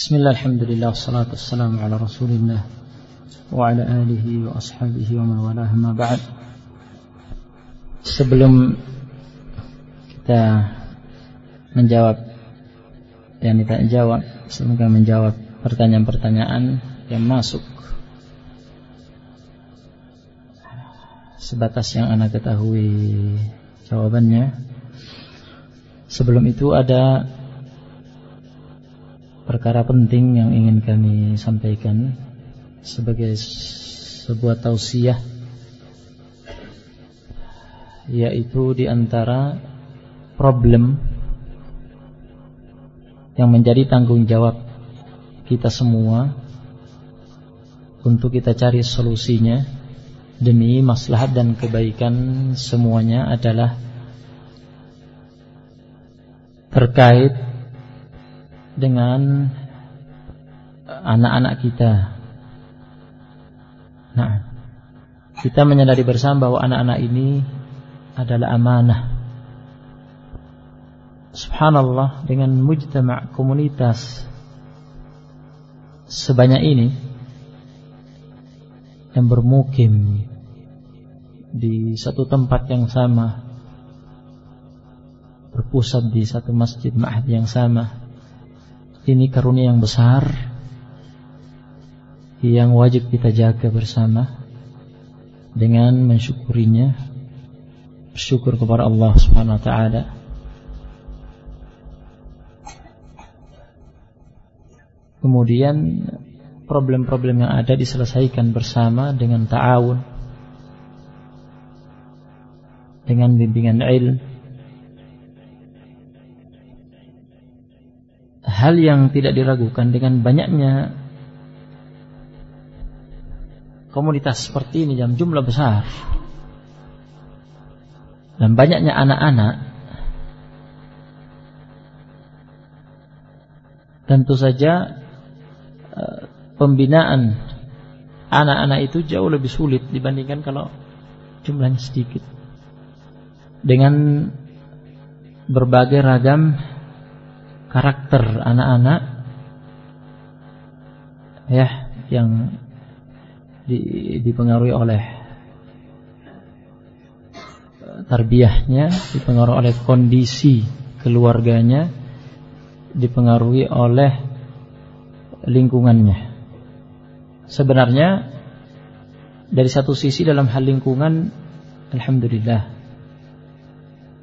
Bismillah, alhamdulillah, salatu wassalamu ala rasulillah Wa ala alihi wa ashabihi wa man walah ma ba'd. Sebelum kita menjawab yang kita jawab Semoga menjawab pertanyaan-pertanyaan yang masuk. Sebatas yang anda ketahui jawabannya. Sebelum itu ada perkara penting yang ingin kami sampaikan sebagai sebuah tausiah yaitu di antara problem yang menjadi tanggung jawab kita semua untuk kita cari solusinya demi maslahat dan kebaikan semuanya adalah terkait dengan anak-anak kita. Nah, kita menyadari bersama bahwa anak-anak ini adalah amanah. Subhanallah dengan mujtama' komunitas sebanyak ini yang bermukim di satu tempat yang sama berpusat di satu masjid ma'had yang sama ini karunia yang besar yang wajib kita jaga bersama dengan mensyukurinya bersyukur kepada Allah Subhanahu wa taala. Kemudian problem-problem yang ada diselesaikan bersama dengan ta'awun dengan bimbingan ilmu hal yang tidak diragukan dengan banyaknya komunitas seperti ini dalam jumlah besar. Dan banyaknya anak-anak tentu saja eh, pembinaan anak-anak itu jauh lebih sulit dibandingkan kalau jumlahnya sedikit. Dengan berbagai ragam karakter anak-anak ya yang di, dipengaruhi oleh tarbiyahnya, dipengaruhi oleh kondisi keluarganya, dipengaruhi oleh lingkungannya. Sebenarnya dari satu sisi dalam hal lingkungan alhamdulillah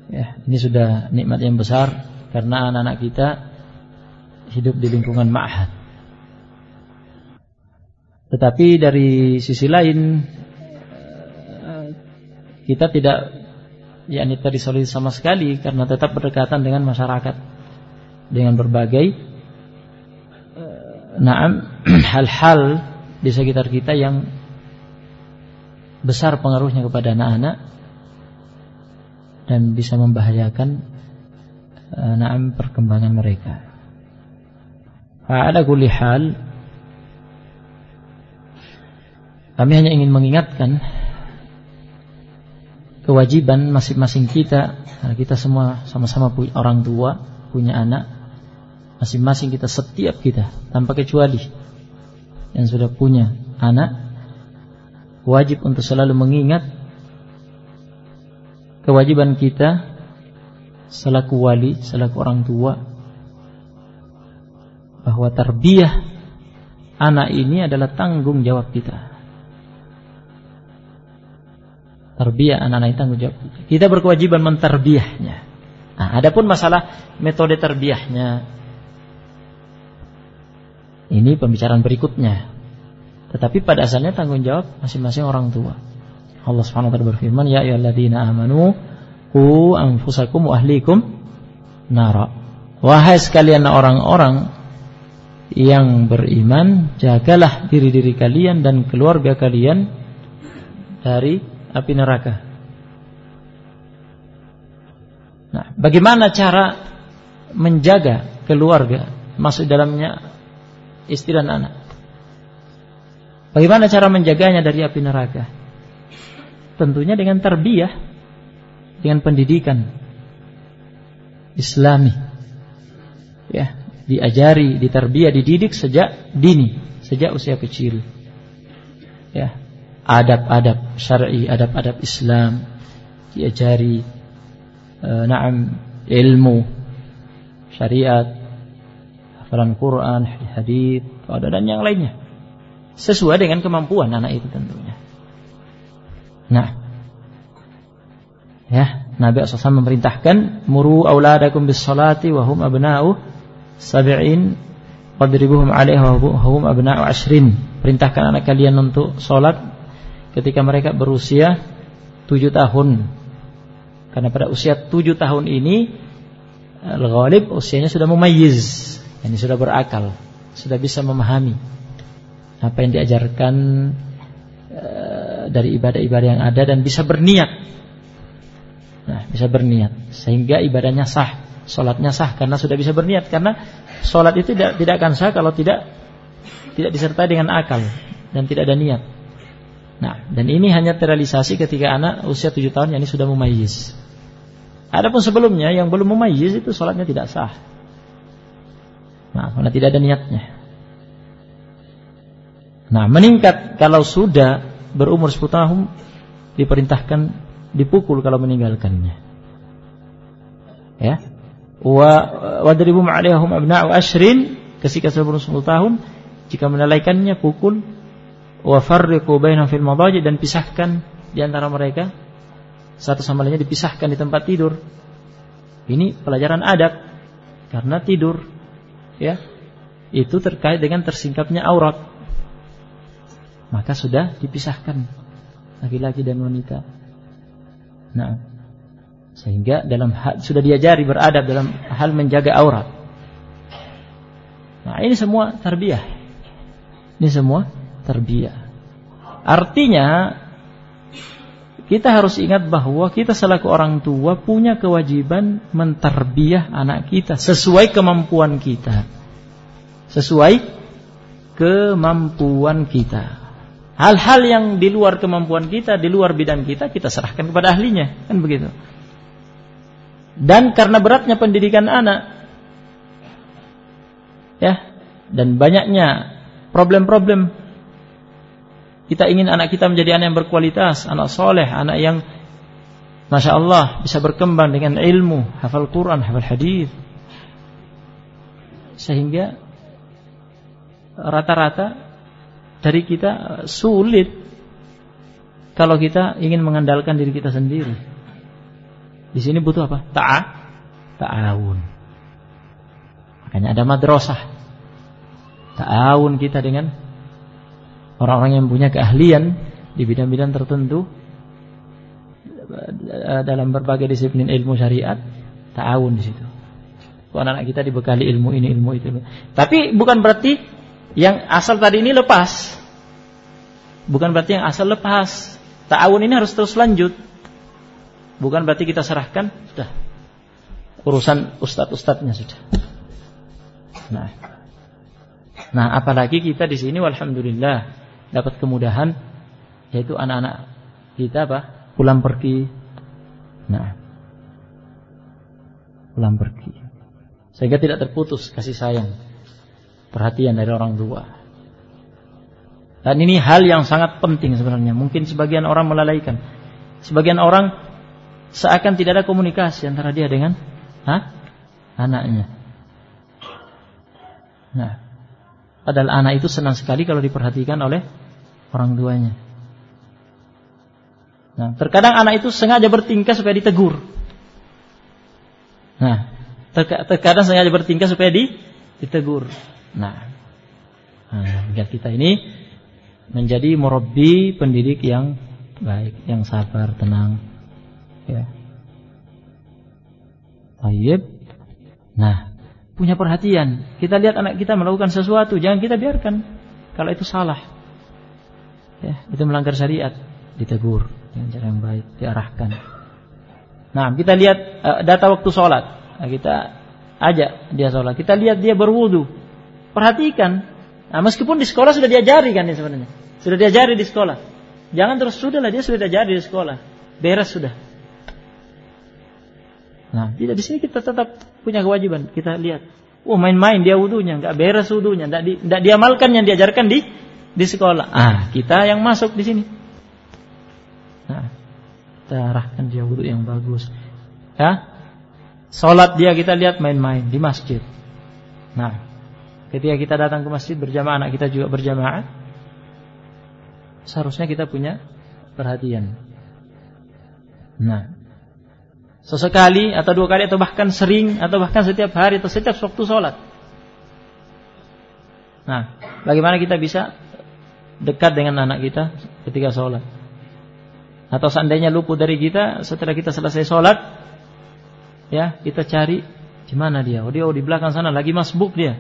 ya ini sudah nikmat yang besar karena anak-anak kita hidup di lingkungan ma'had. Tetapi dari sisi lain kita tidak yakni terisolir sama sekali karena tetap berdekatan dengan masyarakat dengan berbagai naam hal-hal di sekitar kita yang besar pengaruhnya kepada anak-anak dan bisa membahayakan Eh, naam perkembangan mereka. Ada kulli hal kami hanya ingin mengingatkan kewajiban masing-masing kita kita semua sama-sama punya orang tua, punya anak. Masing-masing kita setiap kita tanpa kecuali yang sudah punya anak wajib untuk selalu mengingat kewajiban kita selaku wali, selaku orang tua bahwa tarbiyah anak ini adalah tanggung jawab kita. Tarbiyah anak-anak itu tanggung jawab kita. Kita berkewajiban mentarbiyahnya. Nah, adapun masalah metode tarbiyahnya ini pembicaraan berikutnya. Tetapi pada asalnya tanggung jawab masing-masing orang tua. Allah Subhanahu wa taala berfirman, "Ya ayyuhalladzina amanu Ku anfusakum wa ahlikum nara. Wahai sekalian orang-orang yang beriman, jagalah diri-diri kalian dan keluarga kalian dari api neraka. Nah, bagaimana cara menjaga keluarga masuk dalamnya istri dan anak? Bagaimana cara menjaganya dari api neraka? Tentunya dengan tarbiyah dengan pendidikan Islami. Ya, diajari, diterbiah, dididik sejak dini, sejak usia kecil. Ya, adab-adab syar'i, adab-adab Islam diajari e, na'am ilmu syariat, hafalan Quran, hadis, dan yang lainnya. Sesuai dengan kemampuan anak itu tentunya. Nah, ya, Nabi SAW memerintahkan muru auladakum bis salati wa hum abna'u sab'in wadribuhum 'alaiha wa hum abna'u ashrin. Perintahkan anak kalian untuk salat ketika mereka berusia tujuh tahun. Karena pada usia tujuh tahun ini Al-Ghalib usianya sudah memayyiz, ini sudah berakal, sudah bisa memahami apa yang diajarkan uh, dari ibadah-ibadah yang ada dan bisa berniat. Nah, bisa berniat sehingga ibadahnya sah, sholatnya sah karena sudah bisa berniat karena sholat itu tidak tidak akan sah kalau tidak tidak disertai dengan akal dan tidak ada niat. Nah, dan ini hanya terrealisasi ketika anak usia tujuh tahun yang ini sudah memayyiz. Adapun sebelumnya yang belum memayyiz itu sholatnya tidak sah. Nah, karena tidak ada niatnya. Nah, meningkat kalau sudah berumur 10 tahun diperintahkan dipukul kalau meninggalkannya. Ya. Wa wadribu ma'alihum abna'u ashrin ketika berumur 10 tahun jika menalaikannya pukul wa farriqu bainahum fil madaji dan pisahkan di antara mereka satu sama lainnya dipisahkan di tempat tidur. Ini pelajaran adab karena tidur ya itu terkait dengan tersingkapnya aurat. Maka sudah dipisahkan laki-laki dan wanita. Nah, sehingga dalam hal, sudah diajari beradab dalam hal menjaga aurat. Nah, ini semua tarbiyah. Ini semua tarbiyah. Artinya kita harus ingat bahwa kita selaku orang tua punya kewajiban menterbiah anak kita sesuai kemampuan kita. Sesuai kemampuan kita. Hal-hal yang di luar kemampuan kita, di luar bidang kita, kita serahkan kepada ahlinya, kan begitu. Dan karena beratnya pendidikan anak, ya, dan banyaknya problem-problem kita ingin anak kita menjadi anak yang berkualitas, anak soleh, anak yang Masya Allah bisa berkembang dengan ilmu, hafal Quran, hafal hadis. Sehingga rata-rata dari kita sulit kalau kita ingin mengandalkan diri kita sendiri. Di sini butuh apa? Ta'a, ta'awun. Makanya ada madrasah. Ta'awun kita dengan orang-orang yang punya keahlian di bidang-bidang tertentu dalam berbagai disiplin ilmu syariat ta'awun di situ. Anak-anak kita dibekali ilmu ini, ilmu itu. Tapi bukan berarti yang asal tadi ini lepas. Bukan berarti yang asal lepas. Ta'awun ini harus terus lanjut. Bukan berarti kita serahkan sudah urusan ustadz-ustadznya sudah. Nah, nah apalagi kita di sini, alhamdulillah dapat kemudahan yaitu anak-anak kita apa pulang pergi nah pulang pergi sehingga tidak terputus kasih sayang perhatian dari orang tua dan ini hal yang sangat penting sebenarnya mungkin sebagian orang melalaikan sebagian orang seakan tidak ada komunikasi antara dia dengan ha? anaknya nah Padahal anak itu senang sekali kalau diperhatikan oleh orang tuanya. Nah, terkadang anak itu sengaja bertingkah supaya ditegur. Nah, terkadang sengaja bertingkah supaya di, ditegur. Nah, nah biar kita ini menjadi murabbi pendidik yang baik, yang sabar, tenang. Ya. Baik. Nah, punya perhatian. Kita lihat anak kita melakukan sesuatu, jangan kita biarkan. Kalau itu salah, ya, itu melanggar syariat, ditegur dengan cara yang baik, diarahkan. Nah, kita lihat uh, data waktu sholat, nah, kita ajak dia sholat, kita lihat dia berwudu, perhatikan. Nah, meskipun di sekolah sudah diajari kan ya sebenarnya, sudah diajari di sekolah. Jangan terus sudah lah dia sudah diajari di sekolah, beres sudah. Nah, tidak di sini kita tetap punya kewajiban. Kita lihat Oh main-main dia wudhunya, nggak beres wudhunya, nggak, di, nggak diamalkan yang diajarkan di di sekolah. Ah, kita yang masuk di sini. Nah, kita arahkan dia wudhu yang bagus. Ya, Sholat dia kita lihat main-main di masjid. Nah, ketika kita datang ke masjid berjamaah, anak kita juga berjamaah, seharusnya kita punya perhatian. Nah, sesekali atau dua kali atau bahkan sering atau bahkan setiap hari atau setiap waktu sholat. Nah, bagaimana kita bisa dekat dengan anak kita ketika sholat? Atau seandainya luput dari kita setelah kita selesai sholat, ya kita cari di mana dia? Oh dia oh, di belakang sana lagi masbuk dia.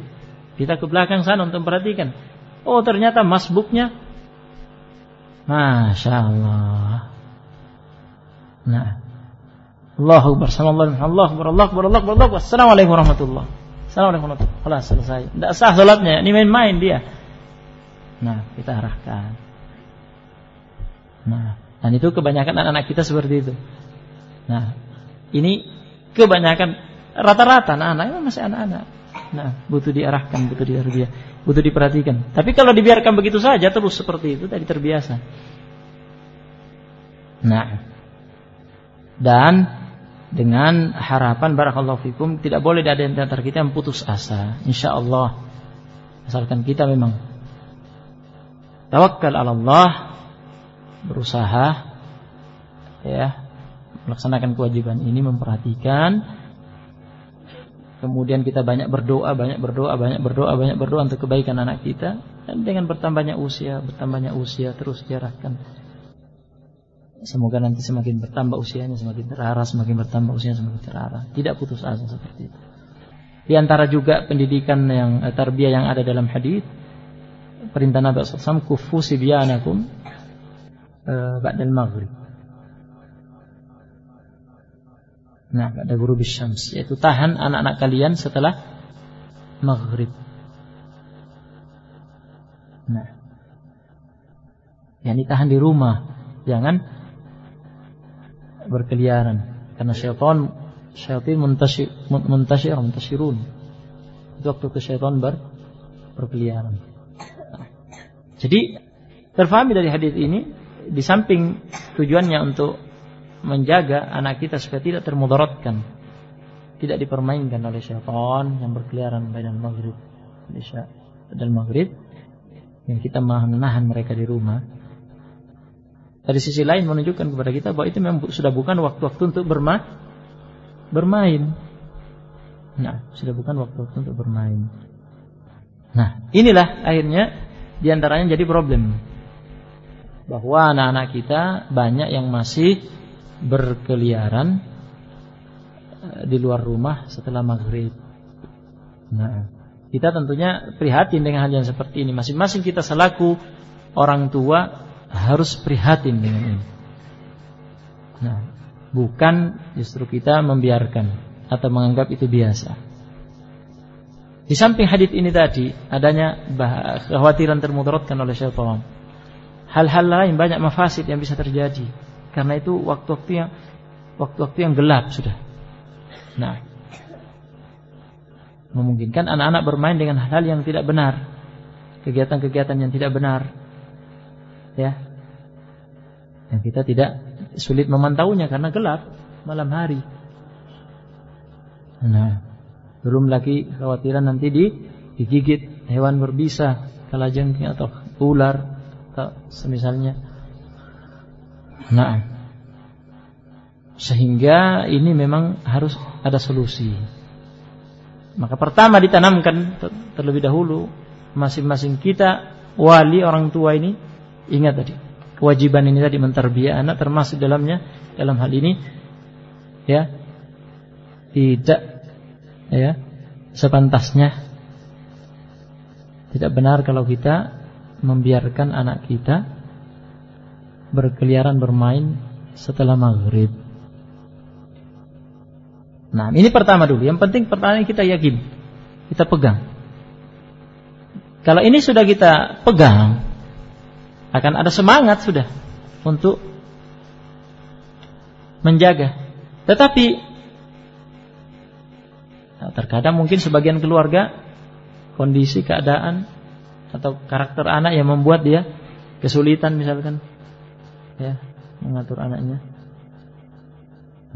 Kita ke belakang sana untuk perhatikan. Oh ternyata masbuknya, masya Allah. Nah, Allahu Akbar, Allah Akbar, Allah Akbar, Allah Akbar, Allah Akbar. Assalamualaikum warahmatullahi Assalamualaikum warahmatullahi Kelas selesai. Tidak sah salatnya, ini main-main dia. Nah, kita arahkan. Nah, dan itu kebanyakan anak-anak kita seperti itu. Nah, ini kebanyakan rata-rata anak-anak masih anak-anak. Nah, butuh diarahkan, butuh diarahkan, butuh diperhatikan. Tapi kalau dibiarkan begitu saja terus seperti itu tadi terbiasa. Nah, dan dengan harapan barakallahu fikum tidak boleh ada di antara kita yang putus asa insyaallah asalkan kita memang tawakal ala Allah berusaha ya melaksanakan kewajiban ini memperhatikan kemudian kita banyak berdoa banyak berdoa banyak berdoa banyak berdoa untuk kebaikan anak kita dan dengan bertambahnya usia bertambahnya usia terus diarahkan Semoga nanti semakin bertambah usianya semakin terarah, semakin bertambah usianya semakin terarah. Tidak putus asa seperti itu. Di antara juga pendidikan yang eh, tarbiyah yang ada dalam hadis perintah Nabi SAW kufu sibyanakum uh, ba'dal maghrib. Nah, pada guru bisyams yaitu tahan anak-anak kalian setelah maghrib. Nah, yang ditahan di rumah, jangan berkeliaran. Karena syaitan syaitan muntasyir muntasyirun. Itu waktu ke syaitan ber, berkeliaran. Jadi terfahami dari hadis ini di samping tujuannya untuk menjaga anak kita supaya tidak termudaratkan tidak dipermainkan oleh syaitan yang berkeliaran pada maghrib dan maghrib yang kita menahan mereka di rumah dari sisi lain menunjukkan kepada kita bahwa itu memang sudah bukan waktu-waktu untuk berma bermain. Nah, sudah bukan waktu-waktu untuk bermain. Nah, inilah akhirnya di antaranya jadi problem bahwa anak-anak kita banyak yang masih berkeliaran eh, di luar rumah setelah maghrib. Nah, kita tentunya prihatin dengan hal yang seperti ini. Masing-masing kita selaku orang tua harus prihatin dengan ini. Nah, bukan justru kita membiarkan atau menganggap itu biasa. Di samping hadis ini tadi adanya kekhawatiran termudaratkan oleh syaitan. Hal-hal lain banyak mafasid yang bisa terjadi karena itu waktu-waktu yang waktu-waktu yang gelap sudah. Nah, memungkinkan anak-anak bermain dengan hal-hal yang tidak benar, kegiatan-kegiatan yang tidak benar, ya. Yang kita tidak sulit memantaunya karena gelap malam hari. Nah. Belum lagi khawatiran nanti di digigit hewan berbisa kalajengking atau ular atau semisalnya nah. Sehingga ini memang harus ada solusi. Maka pertama ditanamkan terlebih dahulu. Masing-masing kita wali orang tua ini Ingat tadi, kewajiban ini tadi menterbiah anak termasuk dalamnya dalam hal ini ya. Tidak ya sepantasnya. Tidak benar kalau kita membiarkan anak kita berkeliaran bermain setelah maghrib. Nah, ini pertama dulu. Yang penting pertama kita yakin, kita pegang. Kalau ini sudah kita pegang, akan ada semangat sudah untuk menjaga. Tetapi Nah, terkadang mungkin sebagian keluarga kondisi keadaan atau karakter anak yang membuat dia kesulitan misalkan ya mengatur anaknya.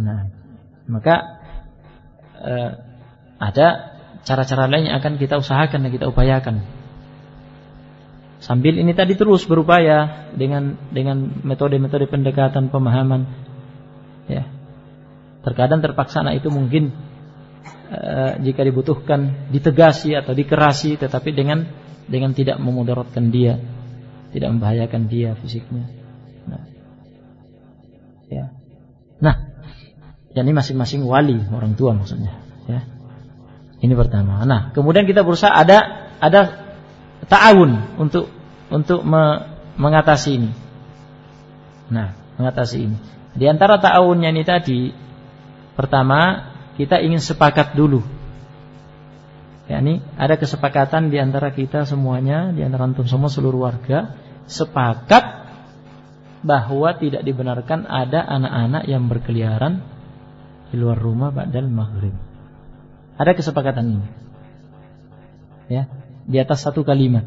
Nah, maka eh, ada cara-cara lain yang akan kita usahakan dan kita upayakan. Sambil ini tadi terus berupaya dengan dengan metode-metode pendekatan pemahaman ya. Terkadang terpaksa anak itu mungkin Eh, jika dibutuhkan ditegasi atau dikerasi tetapi dengan dengan tidak memudaratkan dia, tidak membahayakan dia fisiknya. Nah. Ya. Nah, ini masing-masing wali orang tua maksudnya, ya. Ini pertama. Nah, kemudian kita berusaha ada ada ta'awun untuk untuk me, mengatasi ini. Nah, mengatasi ini. Di antara ta'awunnya ini tadi pertama kita ingin sepakat dulu. Ya, ini ada kesepakatan di antara kita semuanya, di antara antum semua seluruh warga, sepakat bahwa tidak dibenarkan ada anak-anak yang berkeliaran di luar rumah ba'dal maghrib. Ada kesepakatan ini. Ya, di atas satu kalimat.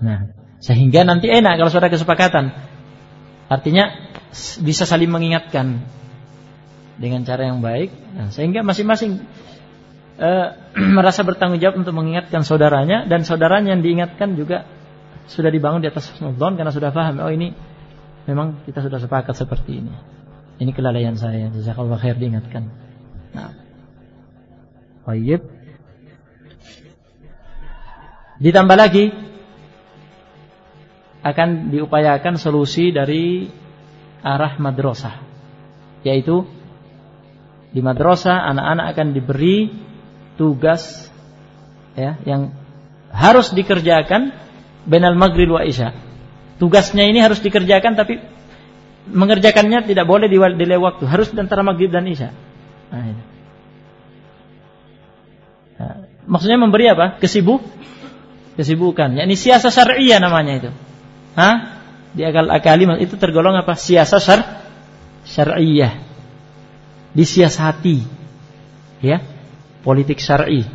Nah, sehingga nanti enak kalau sudah kesepakatan. Artinya bisa saling mengingatkan dengan cara yang baik, nah, sehingga masing-masing uh, merasa bertanggung jawab untuk mengingatkan saudaranya dan saudaranya yang diingatkan juga sudah dibangun di atas nudon karena sudah paham oh ini memang kita sudah sepakat seperti ini. Ini kelalaian saya. Jazakallah khair diingatkan. Nah. Baik. Ditambah lagi akan diupayakan solusi dari arah madrasah yaitu di madrasah anak-anak akan diberi tugas ya yang harus dikerjakan benal maghrib wa isya. Tugasnya ini harus dikerjakan tapi mengerjakannya tidak boleh di waktu, harus antara maghrib dan isya. Nah, ini. Nah, maksudnya memberi apa? Kesibuk kesibukan. yakni siasa syariah namanya itu. Hah? Di akal-akali itu tergolong apa? Siasa syar syariah disiasati ya politik syar'i.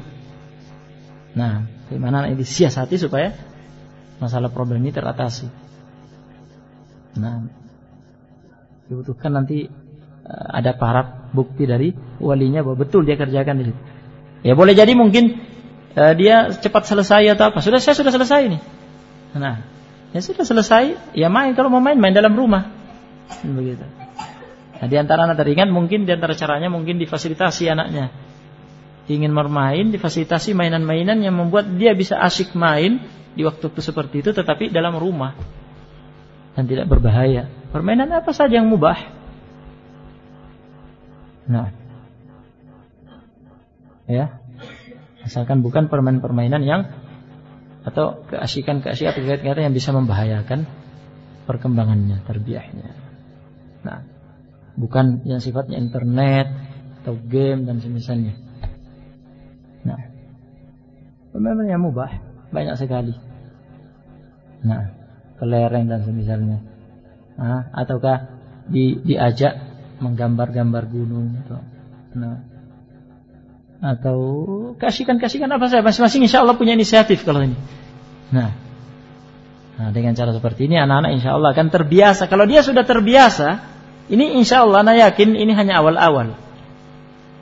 Nah, bagaimana ini disiasati supaya masalah problem ini teratasi. Nah, dibutuhkan nanti uh, ada parat bukti dari walinya bahwa betul dia kerjakan di situ. Ya boleh jadi mungkin uh, dia cepat selesai atau apa. Sudah saya sudah selesai ini. Nah, ya sudah selesai, ya main kalau mau main main dalam rumah. Begitu. Nah, di antara anak teringat mungkin di antara caranya mungkin difasilitasi anaknya. Ingin bermain, difasilitasi mainan-mainan yang membuat dia bisa asyik main di waktu-waktu seperti itu tetapi dalam rumah dan tidak berbahaya. Permainan apa saja yang mubah. Nah. Ya. Asalkan bukan permainan-permainan yang atau keasikan-keasikan atau kegiatan yang bisa membahayakan perkembangannya, terbiahnya. Nah, bukan yang sifatnya internet atau game dan semisalnya. Nah, memang yang mubah banyak sekali. Nah, kelereng dan semisalnya. Nah, ataukah di, diajak menggambar-gambar gunung atau nah, atau kasihkan-kasihkan apa saja masing-masing insya Allah punya inisiatif kalau ini. Nah, nah dengan cara seperti ini anak-anak insya Allah akan terbiasa. Kalau dia sudah terbiasa, ini insya Allah, saya yakin ini hanya awal-awal.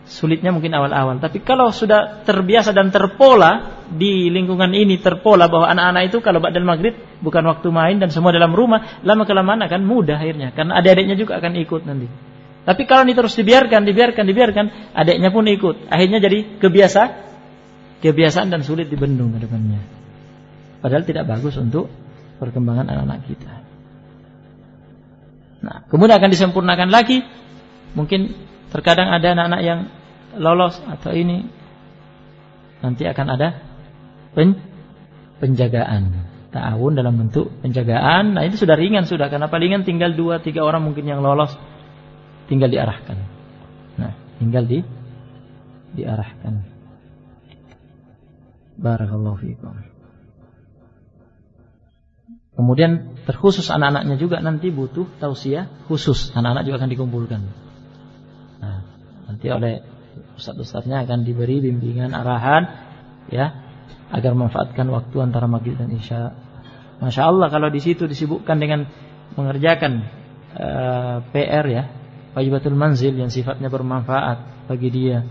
Sulitnya mungkin awal-awal. Tapi kalau sudah terbiasa dan terpola di lingkungan ini terpola bahwa anak-anak itu kalau ba'dal maghrib bukan waktu main dan semua dalam rumah, lama kelamaan akan mudah akhirnya. Karena adik-adiknya juga akan ikut nanti. Tapi kalau ini terus dibiarkan, dibiarkan, dibiarkan, adiknya pun ikut. Akhirnya jadi kebiasa, kebiasaan dan sulit dibendung ke depannya. Padahal tidak bagus untuk perkembangan anak-anak kita. Nah, kemudian akan disempurnakan lagi. Mungkin terkadang ada anak-anak yang lolos atau ini nanti akan ada pen penjagaan ta'awun dalam bentuk penjagaan. Nah, itu sudah ringan sudah karena palingan tinggal dua tiga orang mungkin yang lolos tinggal diarahkan. Nah, tinggal di diarahkan. Barakallahu fiikum. Kemudian terkhusus anak-anaknya juga nanti butuh tausiah khusus. Anak-anak juga akan dikumpulkan. Nanti oleh Ustaz-ustaznya akan diberi bimbingan arahan ya agar memanfaatkan waktu antara maghrib dan isya. Masya Allah kalau di situ disibukkan dengan mengerjakan uh, eh, PR ya, wajibatul manzil yang sifatnya bermanfaat bagi dia.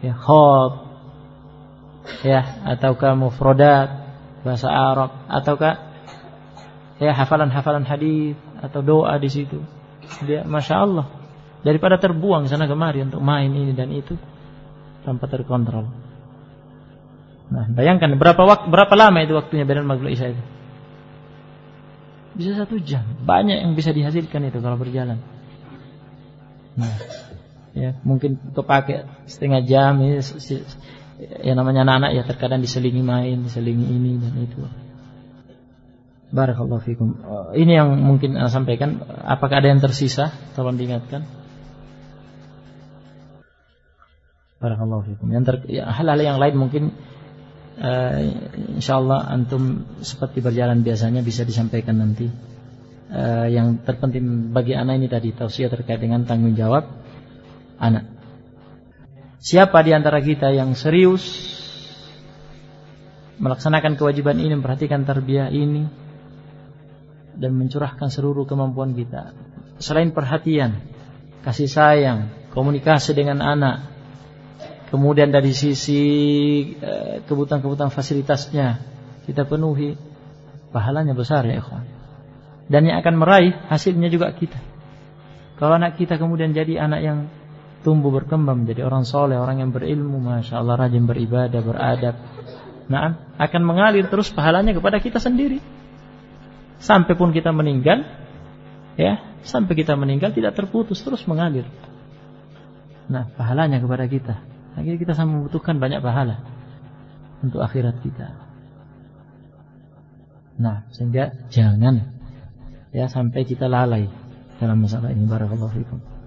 Ya, khob ya ataukah mufrodat bahasa Arab ataukah ya hafalan-hafalan hadis atau doa di situ. Dia masya Allah daripada terbuang sana kemari untuk main ini dan itu tanpa terkontrol. Nah, bayangkan berapa waktu berapa lama itu waktunya badan maghrib isya itu? Bisa satu jam. Banyak yang bisa dihasilkan itu kalau berjalan. Nah, ya mungkin kepake setengah jam ini ya namanya anak-anak ya terkadang diselingi main, diselingi ini dan itu. Barakallahu fikum. Ini yang mungkin saya sampaikan. Apakah ada yang tersisa? Tolong diingatkan. Barakallahu fikum. Yang ter, ya, hal-hal yang lain mungkin uh, insyaallah antum seperti berjalan biasanya bisa disampaikan nanti. Uh, yang terpenting bagi anak ini tadi tausiah terkait dengan tanggung jawab anak. Siapa di antara kita yang serius melaksanakan kewajiban ini, memperhatikan tarbiyah ini dan mencurahkan seluruh kemampuan kita. Selain perhatian, kasih sayang, komunikasi dengan anak, Kemudian dari sisi eh, kebutuhan-kebutuhan fasilitasnya kita penuhi, pahalanya besar ya ikhwan. Dan yang akan meraih hasilnya juga kita. Kalau anak kita kemudian jadi anak yang tumbuh berkembang menjadi orang soleh, orang yang berilmu, masya Allah rajin beribadah, beradab. Nah, akan mengalir terus pahalanya kepada kita sendiri. Sampai pun kita meninggal, ya, sampai kita meninggal tidak terputus terus mengalir. Nah, pahalanya kepada kita. Akhirnya kita sama membutuhkan banyak pahala untuk akhirat kita. Nah, sehingga jangan ya sampai kita lalai dalam masalah ini. Barakallahu fikum.